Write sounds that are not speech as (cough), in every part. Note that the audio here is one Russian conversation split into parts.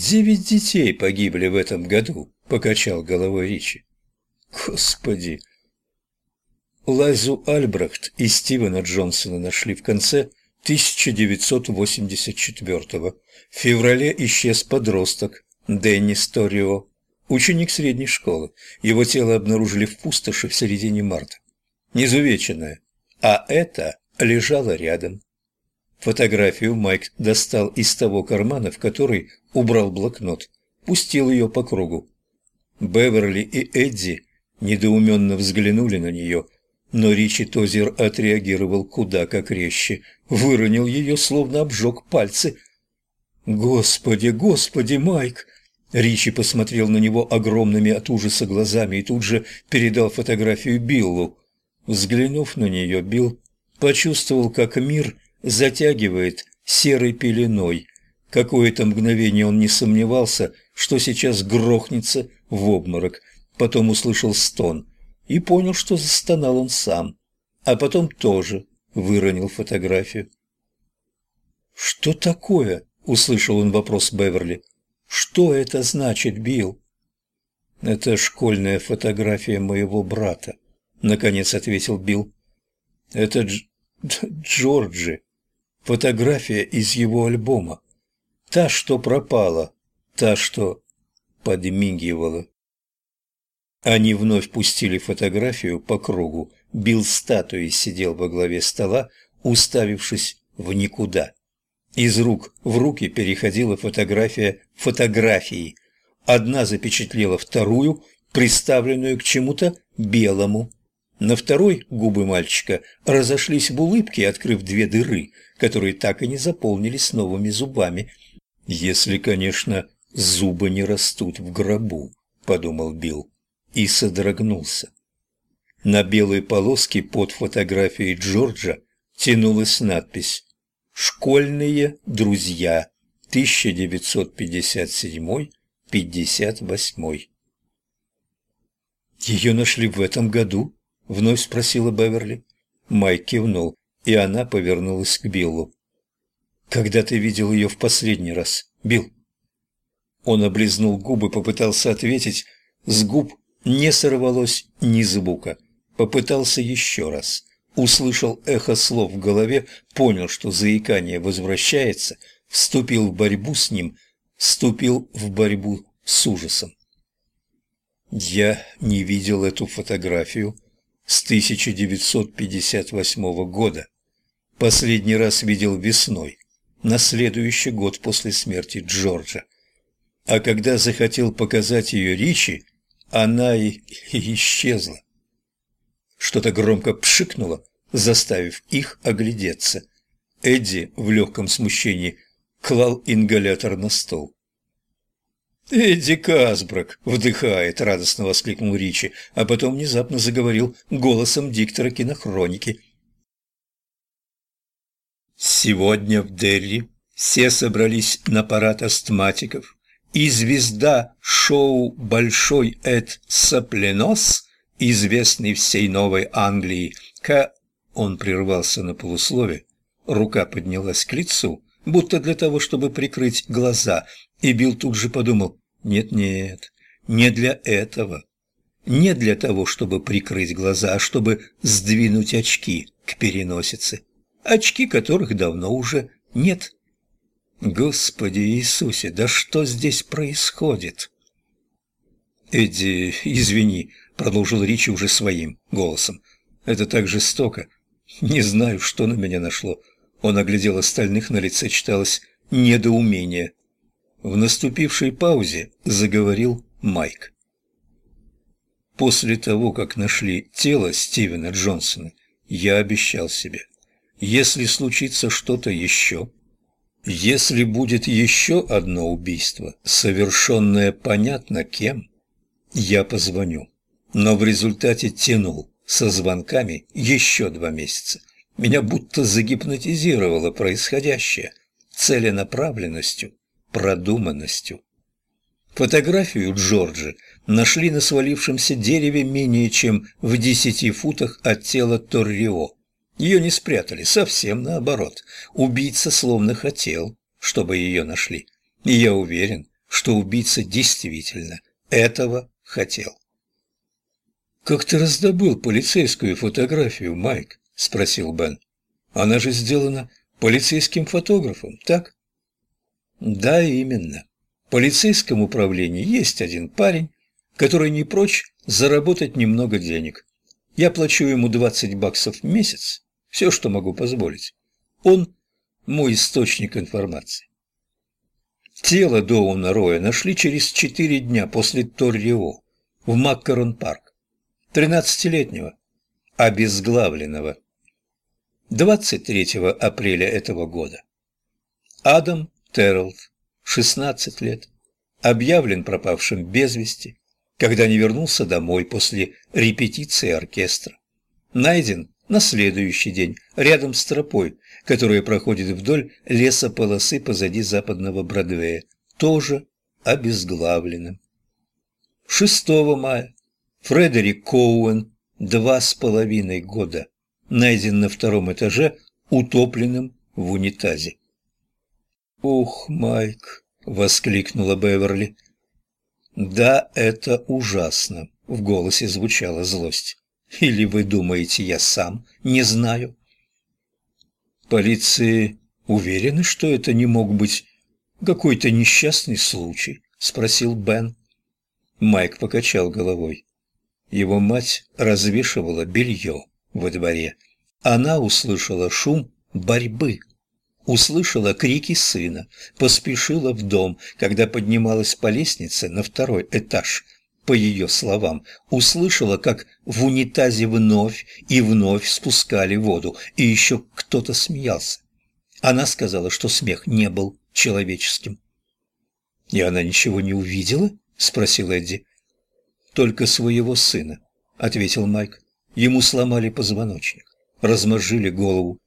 девять детей погибли в этом году», — покачал головой Ричи. «Господи!» Лайзу Альбрехт и Стивена Джонсона нашли в конце 1984-го. В феврале исчез подросток Дэнни Сторио, ученик средней школы. Его тело обнаружили в пустоши в середине марта. Незувеченное. А это лежало рядом. Фотографию Майк достал из того кармана, в который убрал блокнот. Пустил ее по кругу. Беверли и Эдди недоуменно взглянули на нее, но Ричи Тозер отреагировал куда как резче, выронил ее, словно обжег пальцы. «Господи, господи, Майк!» Ричи посмотрел на него огромными от ужаса глазами и тут же передал фотографию Биллу. Взглянув на нее, Билл почувствовал, как мир затягивает серой пеленой. Какое-то мгновение он не сомневался, что сейчас грохнется в обморок. Потом услышал стон и понял, что застонал он сам. А потом тоже выронил фотографию. «Что такое?» – услышал он вопрос Беверли. «Что это значит, Билл?» «Это школьная фотография моего брата», – наконец ответил Билл. «Это Дж... Джорджи. Фотография из его альбома. Та, что пропала, та, что подмигивала». Они вновь пустили фотографию по кругу. Билл статуей сидел во главе стола, уставившись в никуда. Из рук в руки переходила фотография фотографии. Одна запечатлела вторую, приставленную к чему-то белому. На второй губы мальчика разошлись в улыбке, открыв две дыры, которые так и не заполнились новыми зубами. «Если, конечно, зубы не растут в гробу», — подумал Билл и содрогнулся. На белой полоске под фотографией Джорджа тянулась надпись «Школьные друзья 1957-58». «Ее нашли в этом году?» – вновь спросила Беверли. Майк кивнул, и она повернулась к Биллу. «Когда ты видел ее в последний раз, Билл?» Он облизнул губы, попытался ответить. С губ не сорвалось ни звука. Попытался еще раз. Услышал эхо слов в голове, понял, что заикание возвращается, вступил в борьбу с ним, вступил в борьбу с ужасом. Я не видел эту фотографию с 1958 года. Последний раз видел весной, на следующий год после смерти Джорджа. А когда захотел показать ее Ричи, она и, и (laughs) исчезла. Что-то громко пшикнуло, заставив их оглядеться. Эдди в легком смущении клал ингалятор на стол. «Эдди Касбрак!» — вдыхает, — радостно воскликнул Ричи, а потом внезапно заговорил голосом диктора кинохроники. «Сегодня в Дерри все собрались на парад астматиков, и звезда шоу «Большой Эд Сопленос», известный всей Новой Англии, К... Он прервался на полуслове, рука поднялась к лицу, будто для того, чтобы прикрыть глаза, и Билл тут же подумал, нет-нет, не для этого. Не для того, чтобы прикрыть глаза, а чтобы сдвинуть очки к переносице. Очки которых давно уже нет. Господи Иисусе, да что здесь происходит? Эдди, извини, продолжил Ричи уже своим голосом. Это так жестоко. Не знаю, что на меня нашло. Он оглядел остальных, на лице читалось недоумение. В наступившей паузе заговорил Майк. После того, как нашли тело Стивена Джонсона, я обещал себе, если случится что-то еще, если будет еще одно убийство, совершенное понятно кем, я позвоню. Но в результате тянул со звонками еще два месяца. Меня будто загипнотизировало происходящее целенаправленностью, продуманностью. Фотографию Джорджа нашли на свалившемся дереве менее чем в десяти футах от тела Торрио. Ее не спрятали, совсем наоборот. Убийца словно хотел, чтобы ее нашли. И я уверен, что убийца действительно этого хотел. «Как ты раздобыл полицейскую фотографию, Майк?» – спросил Бен. «Она же сделана полицейским фотографом, так?» «Да, именно. В полицейском управлении есть один парень, который не прочь заработать немного денег. Я плачу ему 20 баксов в месяц, все, что могу позволить. Он мой источник информации. Тело Доуна Роя нашли через четыре дня после Торрио в Маккарон-парк. Тринадцатилетнего, обезглавленного. 23 апреля этого года. Адам Террелд, 16 лет, объявлен пропавшим без вести, когда не вернулся домой после репетиции оркестра. Найден на следующий день рядом с тропой, которая проходит вдоль лесополосы позади западного Бродвея, тоже обезглавленным. 6 мая Фредерик Коуэн, два с половиной года, найден на втором этаже утопленным в унитазе. «Ух, Майк!» — воскликнула Беверли. «Да, это ужасно!» — в голосе звучала злость. Или вы думаете, я сам не знаю? Полиции уверены, что это не мог быть какой-то несчастный случай? Спросил Бен. Майк покачал головой. Его мать развешивала белье во дворе. Она услышала шум борьбы. Услышала крики сына, поспешила в дом, когда поднималась по лестнице на второй этаж – по ее словам, услышала, как в унитазе вновь и вновь спускали воду, и еще кто-то смеялся. Она сказала, что смех не был человеческим. «И она ничего не увидела?» – спросил Эдди. «Только своего сына», – ответил Майк. Ему сломали позвоночник, размозжили голову.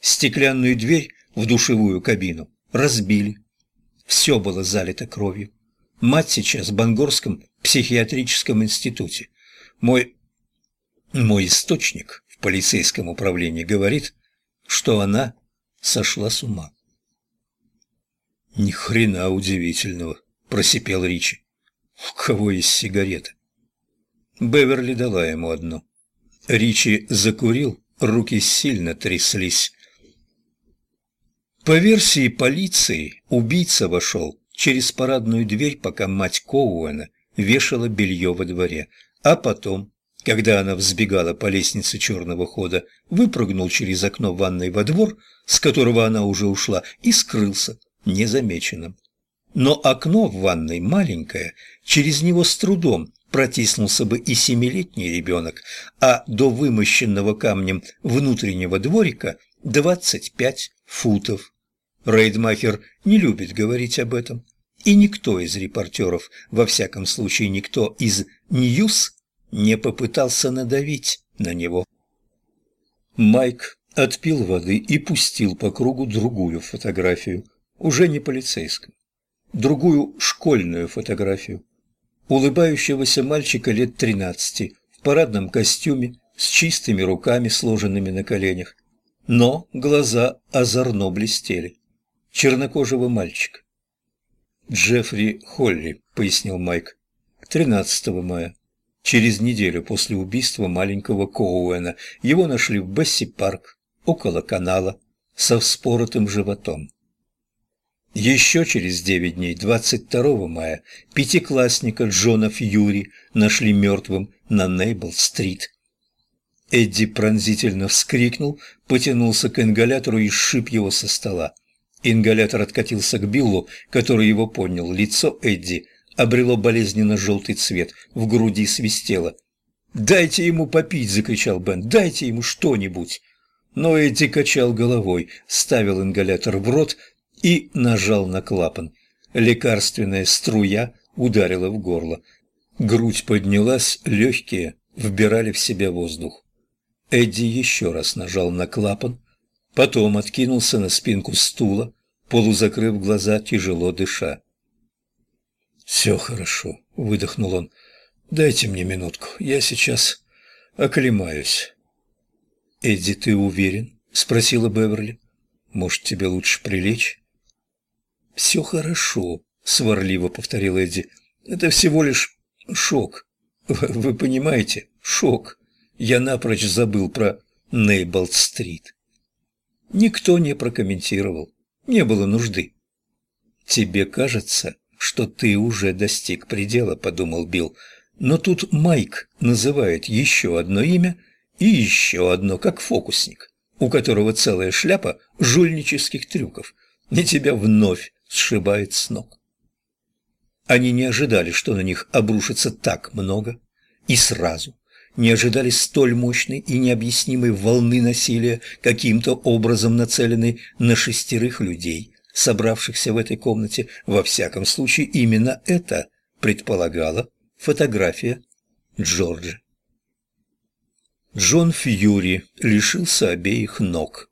Стеклянную дверь в душевую кабину разбили. Все было залито кровью. Мать сейчас в Бангорском психиатрическом институте. Мой... мой источник в полицейском управлении говорит, что она сошла с ума. «Ни хрена удивительного», – просипел Ричи. «У кого есть сигарета?» Беверли дала ему одну. Ричи закурил, руки сильно тряслись. По версии полиции, убийца вошел через парадную дверь, пока мать Коуэна вешала белье во дворе, а потом, когда она взбегала по лестнице черного хода, выпрыгнул через окно ванной во двор, с которого она уже ушла, и скрылся незамеченным. Но окно в ванной маленькое, через него с трудом протиснулся бы и семилетний ребенок, а до вымощенного камнем внутреннего дворика двадцать пять футов. Рейдмахер не любит говорить об этом. И никто из репортеров, во всяком случае никто из «Ньюс», не попытался надавить на него. Майк отпил воды и пустил по кругу другую фотографию, уже не полицейскую, другую школьную фотографию. Улыбающегося мальчика лет тринадцати в парадном костюме с чистыми руками, сложенными на коленях. Но глаза озорно блестели. Чернокожего мальчика. «Джеффри Холли», — пояснил Майк. «13 мая. Через неделю после убийства маленького Коуэна его нашли в Бесси-парк, около канала, со вспоротым животом. Еще через девять дней, 22 мая, пятиклассника Джона Фьюри нашли мертвым на Нейбл-стрит. Эдди пронзительно вскрикнул, потянулся к ингалятору и сшиб его со стола. Ингалятор откатился к Биллу, который его поднял. Лицо Эдди обрело болезненно желтый цвет, в груди свистело. «Дайте ему попить!» – закричал Бен. «Дайте ему что-нибудь!» Но Эдди качал головой, ставил ингалятор в рот и нажал на клапан. Лекарственная струя ударила в горло. Грудь поднялась, легкие вбирали в себя воздух. Эдди еще раз нажал на клапан, Потом откинулся на спинку стула, полузакрыв глаза, тяжело дыша. «Все хорошо», — выдохнул он. «Дайте мне минутку, я сейчас оклемаюсь». «Эдди, ты уверен?» — спросила Беверли. «Может, тебе лучше прилечь?» «Все хорошо», — сварливо повторил Эдди. «Это всего лишь шок. Вы понимаете? Шок. Я напрочь забыл про Нейболт-стрит». Никто не прокомментировал. Не было нужды. «Тебе кажется, что ты уже достиг предела», — подумал Билл. «Но тут Майк называет еще одно имя и еще одно, как фокусник, у которого целая шляпа жульнических трюков, и тебя вновь сшибает с ног». Они не ожидали, что на них обрушится так много и сразу. Не ожидали столь мощной и необъяснимой волны насилия, каким-то образом нацеленной на шестерых людей, собравшихся в этой комнате. Во всяком случае, именно это предполагала фотография Джорджа. Джон Фьюри лишился обеих ног,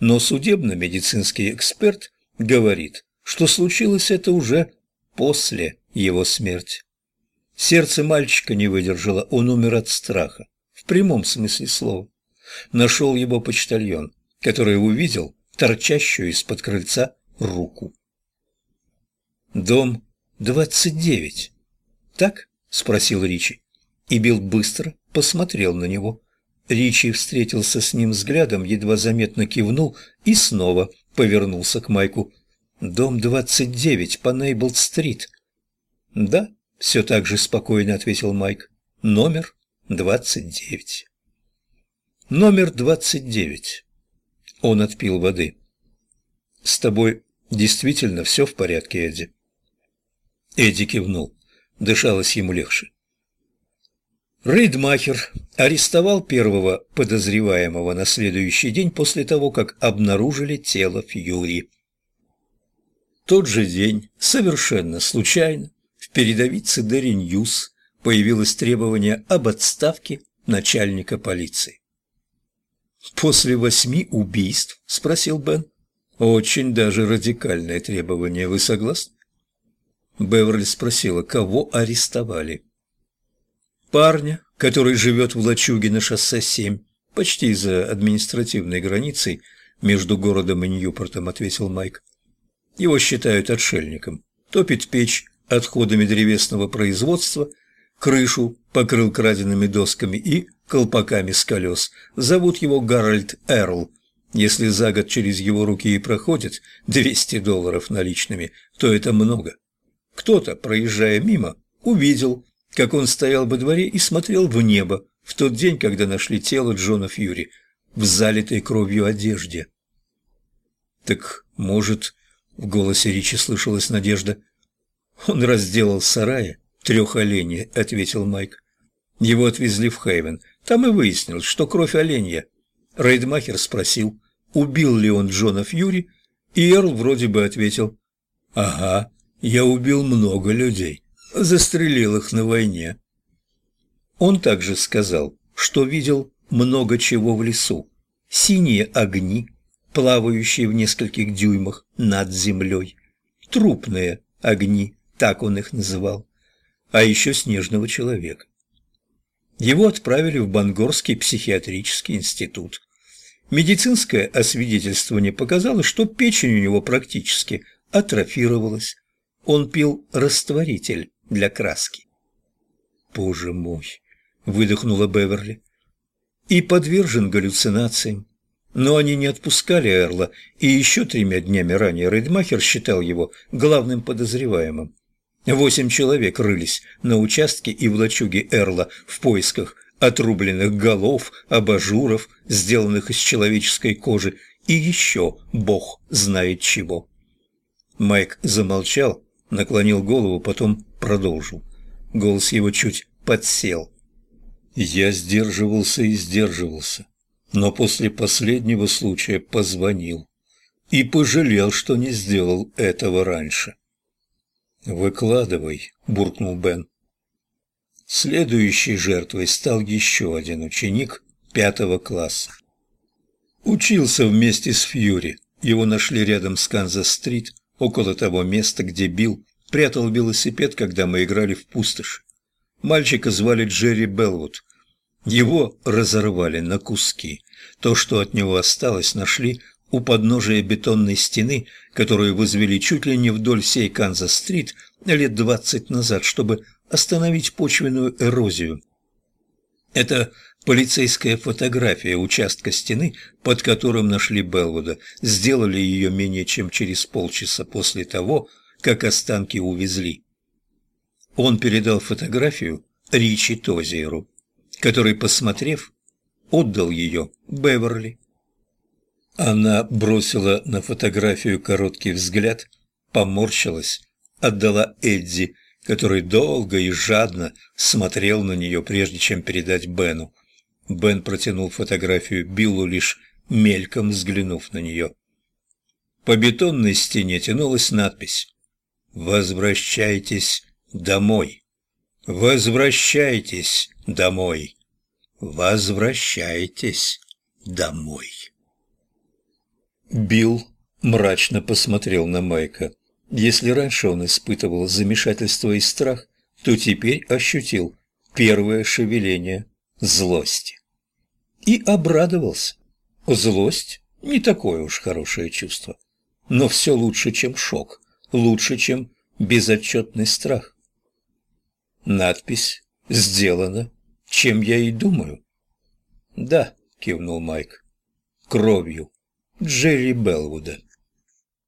но судебно-медицинский эксперт говорит, что случилось это уже после его смерти. Сердце мальчика не выдержало, он умер от страха, в прямом смысле слова. Нашел его почтальон, который увидел торчащую из-под крыльца руку. «Дом двадцать девять, так?» — спросил Ричи. И Билл быстро посмотрел на него. Ричи встретился с ним взглядом, едва заметно кивнул и снова повернулся к Майку. «Дом двадцать девять по Нейблд-стрит». «Да», — все так же спокойно ответил Майк. «Номер двадцать девять». «Номер двадцать девять». Он отпил воды. «С тобой действительно все в порядке, Эдди?» Эдди кивнул. Дышалось ему легче. Рейдмахер арестовал первого подозреваемого на следующий день после того, как обнаружили тело Фьюри тот же день, совершенно случайно, в передовице Дерри Ньюс появилось требование об отставке начальника полиции. «После восьми убийств?» – спросил Бен. «Очень даже радикальное требование, вы согласны?» Беверли спросила, кого арестовали. «Парня, который живет в лачуге на шоссе 7, почти за административной границей между городом и Ньюпортом», – ответил Майк. Его считают отшельником. Топит печь отходами древесного производства, крышу покрыл краденными досками и колпаками с колес. Зовут его Гарольд Эрл. Если за год через его руки и проходит 200 долларов наличными, то это много. Кто-то, проезжая мимо, увидел, как он стоял во дворе и смотрел в небо в тот день, когда нашли тело Джона Фьюри в залитой кровью одежде. Так, может, в голосе Ричи слышалась надежда. «Он разделал сарае трех оленей», — ответил Майк. Его отвезли в Хейвен. Там и выяснилось, что кровь оленья. Рейдмахер спросил, убил ли он Джона Фьюри, и Эрл вроде бы ответил, «Ага, я убил много людей, застрелил их на войне». Он также сказал, что видел много чего в лесу. Синие огни, плавающие в нескольких дюймах над землей. Трупные огни, так он их называл. А еще снежного человека. Его отправили в Бангорский психиатрический институт. Медицинское освидетельствование показало, что печень у него практически атрофировалась. Он пил растворитель для краски. «Боже мой!» – выдохнула Беверли. «И подвержен галлюцинациям. Но они не отпускали Эрла, и еще тремя днями ранее Рейдмахер считал его главным подозреваемым. Восемь человек рылись на участке и в лачуге Эрла в поисках отрубленных голов, абажуров, сделанных из человеческой кожи, и еще бог знает чего. Майк замолчал, наклонил голову, потом продолжил. Голос его чуть подсел. Я сдерживался и сдерживался но после последнего случая позвонил и пожалел, что не сделал этого раньше. «Выкладывай», – буркнул Бен. Следующей жертвой стал еще один ученик пятого класса. Учился вместе с Фьюри. Его нашли рядом с Канзас-стрит, около того места, где Билл прятал велосипед, когда мы играли в пустошь. Мальчика звали Джерри Белвуд. Его разорвали на куски. То, что от него осталось, нашли у подножия бетонной стены, которую возвели чуть ли не вдоль всей Канзас-стрит лет двадцать назад, чтобы остановить почвенную эрозию. Это полицейская фотография участка стены, под которым нашли Белвуда. Сделали ее менее чем через полчаса после того, как останки увезли. Он передал фотографию Ричи Тозиеру, который, посмотрев, отдал ее Беверли. Она бросила на фотографию короткий взгляд, поморщилась, отдала Эдди, который долго и жадно смотрел на нее, прежде чем передать Бену. Бен протянул фотографию Биллу, лишь мельком взглянув на нее. По бетонной стене тянулась надпись «Возвращайтесь домой! Возвращайтесь домой! Возвращайтесь домой!» Билл мрачно посмотрел на Майка. Если раньше он испытывал замешательство и страх, то теперь ощутил первое шевеление злости. И обрадовался. Злость – не такое уж хорошее чувство, но все лучше, чем шок, лучше, чем безотчетный страх. Надпись сделана, чем я и думаю. «Да», – кивнул Майк, – «кровью Джерри Белвуда».